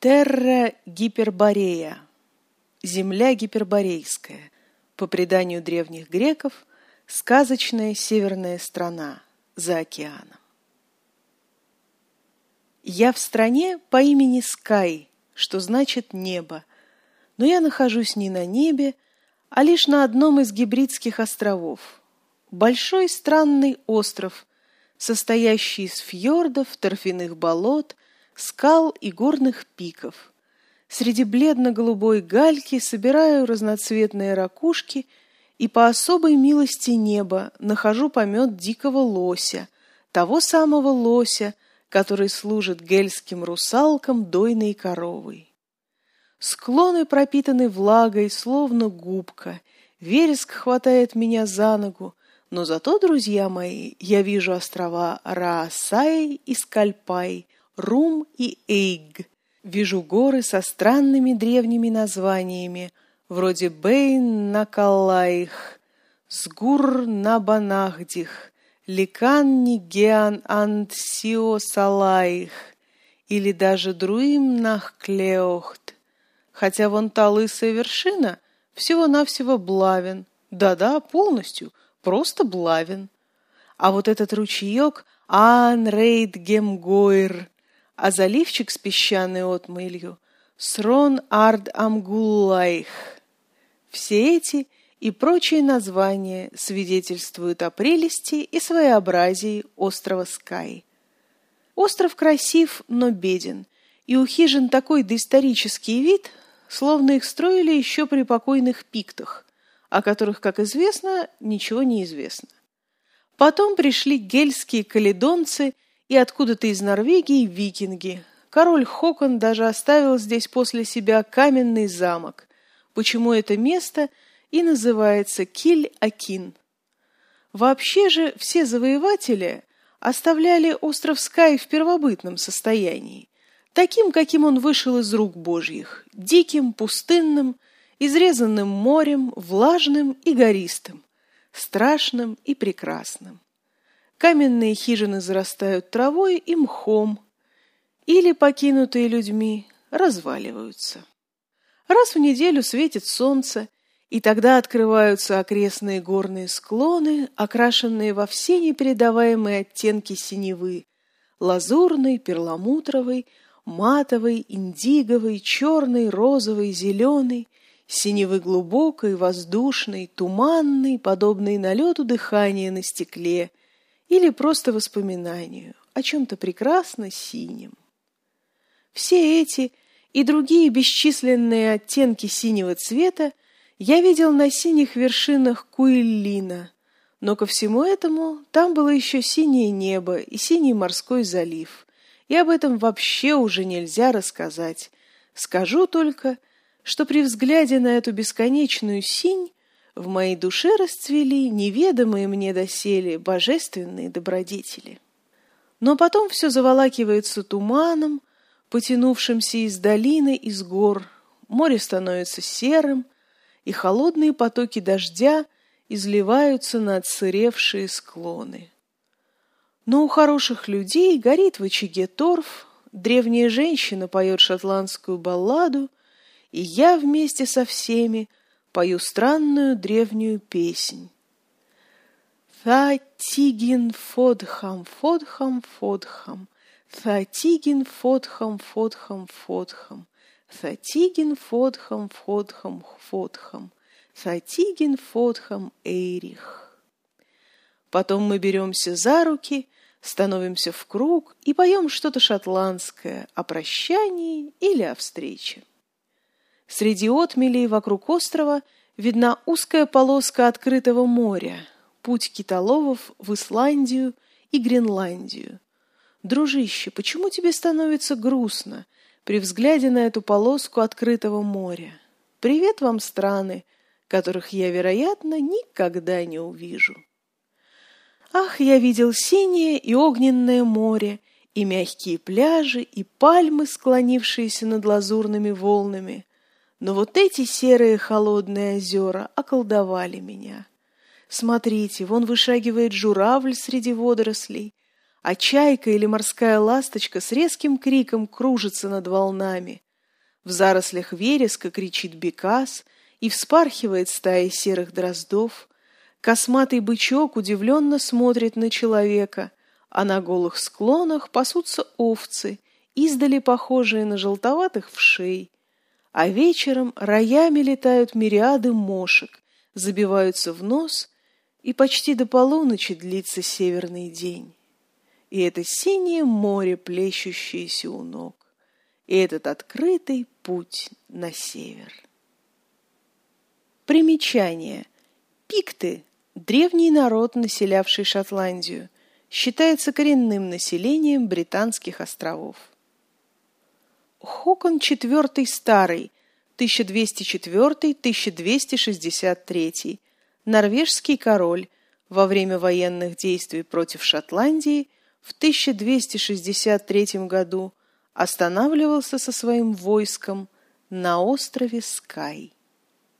Терра Гиперборея. Земля гиперборейская. По преданию древних греков, сказочная северная страна за океаном. Я в стране по имени Скай, что значит небо, но я нахожусь не на небе, а лишь на одном из гибридских островов. Большой странный остров, состоящий из фьордов, торфяных болот, скал и горных пиков. Среди бледно-голубой гальки собираю разноцветные ракушки и по особой милости неба нахожу помет дикого лося, того самого лося, который служит гельским русалкам дойной коровой. Склоны пропитаны влагой, словно губка. Вереск хватает меня за ногу, но зато, друзья мои, я вижу острова Раасай и Скальпай, Рум и Эйг. Вижу горы со странными древними названиями, вроде Бейн-Накалаих, Сгур-Набанахдих, Ликан-Нигеан-Антсио-Салаих или даже Друим-Нахклеохт. Хотя вон та лысая вершина всего-навсего Блавин. Да-да, полностью, просто Блавин. А вот этот ручеек Анрейд Гемгойр, а заливчик с песчаной отмылью Срон Ард Амгуллайх. Все эти и прочие названия свидетельствуют о прелести и своеобразии острова Скай. Остров красив, но беден, и у хижин такой доисторический вид, словно их строили еще при покойных пиктах, о которых, как известно, ничего не известно. Потом пришли гельские каледонцы и откуда-то из Норвегии викинги. Король Хокон даже оставил здесь после себя каменный замок, почему это место и называется Киль-Акин. Вообще же все завоеватели оставляли остров Скай в первобытном состоянии, таким, каким он вышел из рук Божьих, диким, пустынным, изрезанным морем, влажным и гористым, страшным и прекрасным. Каменные хижины зарастают травой и мхом, или, покинутые людьми, разваливаются. Раз в неделю светит солнце, и тогда открываются окрестные горные склоны, окрашенные во все непередаваемые оттенки синевы – лазурный, перламутровый, матовый, индиговый, черный, розовый, зеленый, синевы глубокой, воздушный, туманный, подобный налету дыхания на стекле или просто воспоминанию о чем-то прекрасно синем. Все эти и другие бесчисленные оттенки синего цвета я видел на синих вершинах Куиллина, но ко всему этому там было еще синее небо и синий морской залив, и об этом вообще уже нельзя рассказать. Скажу только, что при взгляде на эту бесконечную синь в моей душе расцвели неведомые мне доселе божественные добродетели. Но потом все заволакивается туманом, потянувшимся из долины, из гор, море становится серым, и холодные потоки дождя изливаются на отсыревшие склоны. Но у хороших людей горит в очаге торф, древняя женщина поет шотландскую балладу, и я вместе со всеми пою странную древнюю песнь. Фатигин фодхам, фодхам, фодхам, Фатигин фодхам, фодхам, фодхам. Фатигин Фотхам, Фотхам, Фотхам, Фатигин Фотхам, Эйрих. Потом мы беремся за руки, становимся в круг и поем что-то шотландское о прощании или о встрече. Среди отмелей вокруг острова видна узкая полоска открытого моря, путь китоловов в Исландию и Гренландию. Дружище, почему тебе становится грустно – при взгляде на эту полоску открытого моря. Привет вам, страны, которых я, вероятно, никогда не увижу. Ах, я видел синее и огненное море, и мягкие пляжи, и пальмы, склонившиеся над лазурными волнами. Но вот эти серые холодные озера околдовали меня. Смотрите, вон вышагивает журавль среди водорослей, а чайка или морская ласточка с резким криком кружится над волнами. В зарослях вереска кричит бекас, и вспархивает стая серых дроздов. Косматый бычок удивленно смотрит на человека, а на голых склонах пасутся овцы, издали похожие на желтоватых вшей. А вечером роями летают мириады мошек, забиваются в нос, и почти до полуночи длится северный день. И это синее море, плещущееся у ног, и этот открытый путь на север. Примечание. Пикты – древний народ, населявший Шотландию, считается коренным населением британских островов. Хокон IV Старый, 1204-1263, норвежский король, во время военных действий против Шотландии в 1263 году останавливался со своим войском на острове Скай.